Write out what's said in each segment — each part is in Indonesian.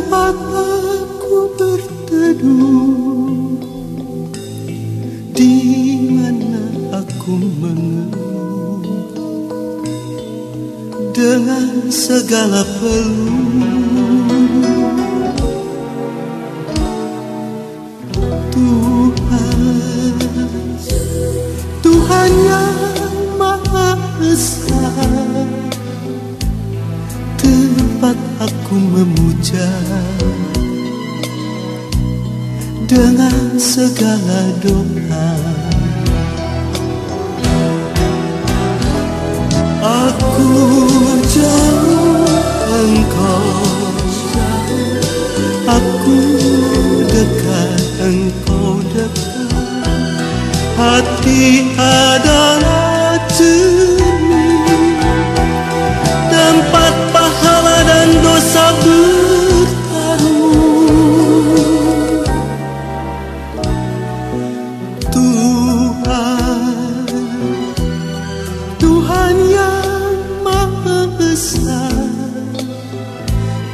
tempat aku berteduh. Di mana aku mengeluh? Dengan segala peluh. Aku memuja. Dengan segala doa. Aku jauh engkau. Aku dekat engkau dekat. Hati adalah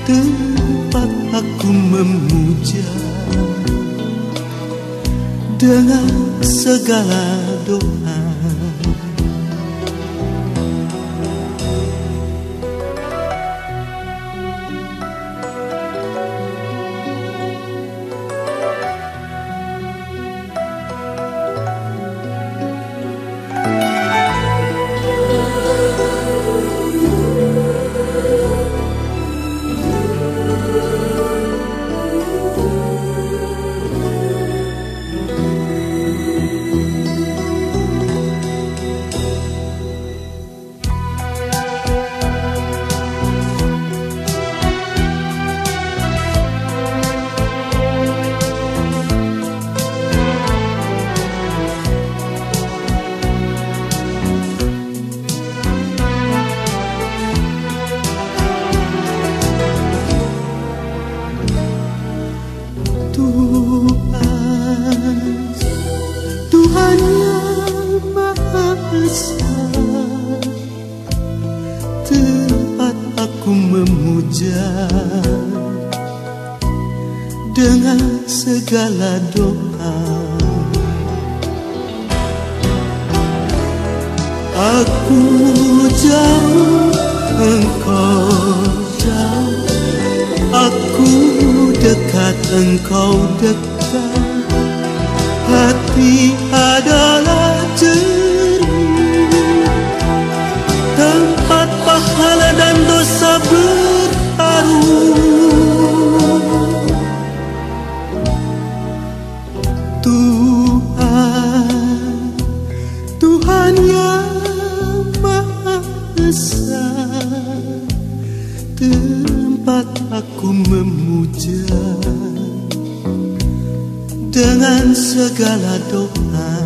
Tempat aku memuja Dengan segala Aku memuja Dengan segala doa. Aku jauh, engkau jauh. Aku dekat, engkau dekat. Hati adalah Maha Esa Tempat aku memuja. Dengan segala doa